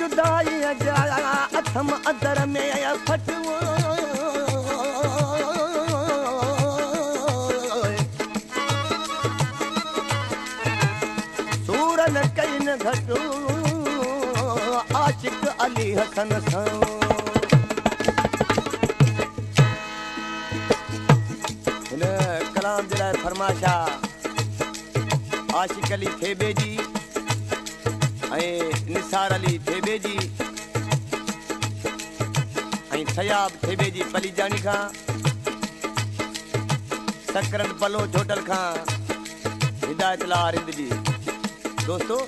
जुदा अथम अंदर में सन हिन कलाम जे लाइ फरमाइश आशिक अली थेबे जी निसार अली थेबे जी सयाब थेबे जी पलीजानी खां सकरन पलो छोटल खां हिदायत लार हिंद जी दोस्तो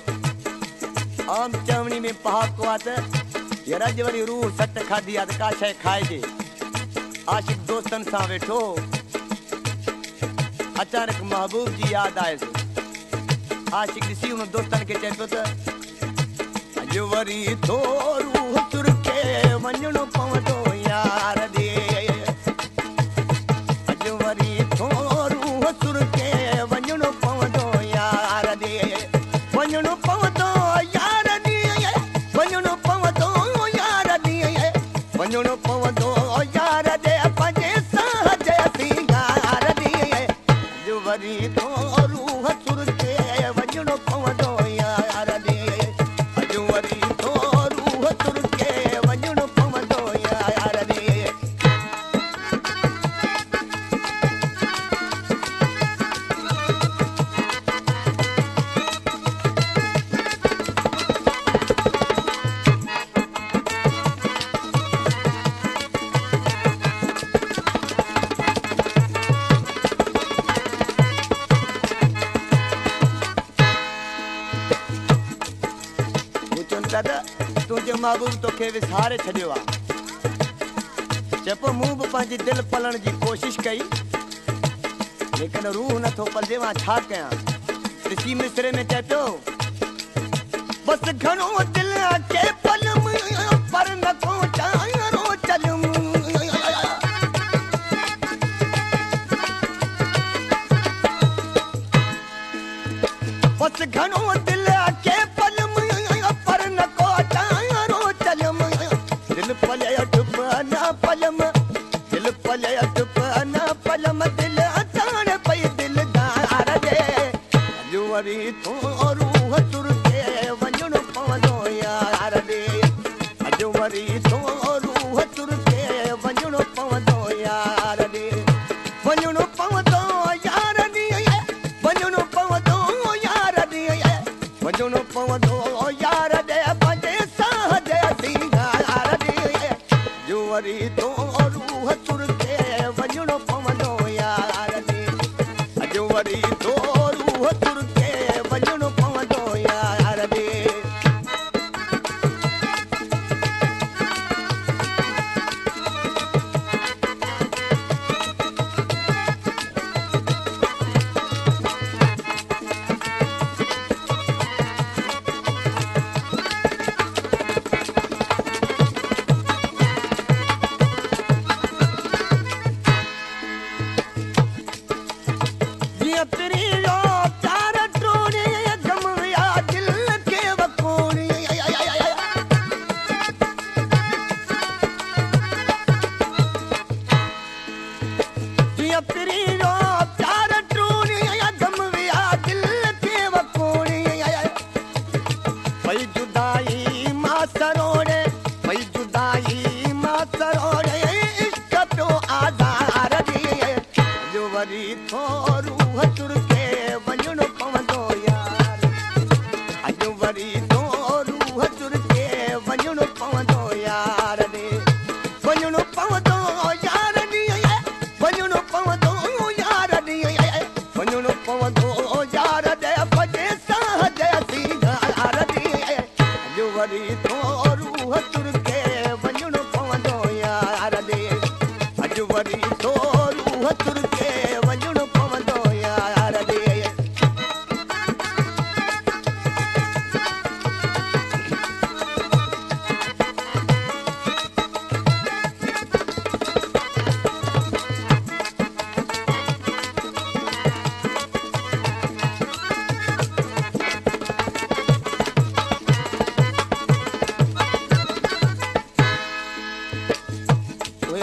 आम चवणी में पहाको आहे ये रज वरी रूह सट खाधी अद का शय खाइजे आशिक दोस्तन सा वेठो अचानक महबूब जी यादि आयसि आशिक ॾिसी हुन दोस्तनि खे चए पियो त अॼु वरी थो रूह तुरके वञिणो पवंदो yo no तुंहिंजे माखे विसारे छॾियो आहे चए मूं बि पंहिंजी दिलि पलण जी कोशिश कई लेकिन रूह नथो पले मां छा कयां تاريخ وروح تركي Hari Toru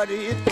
what it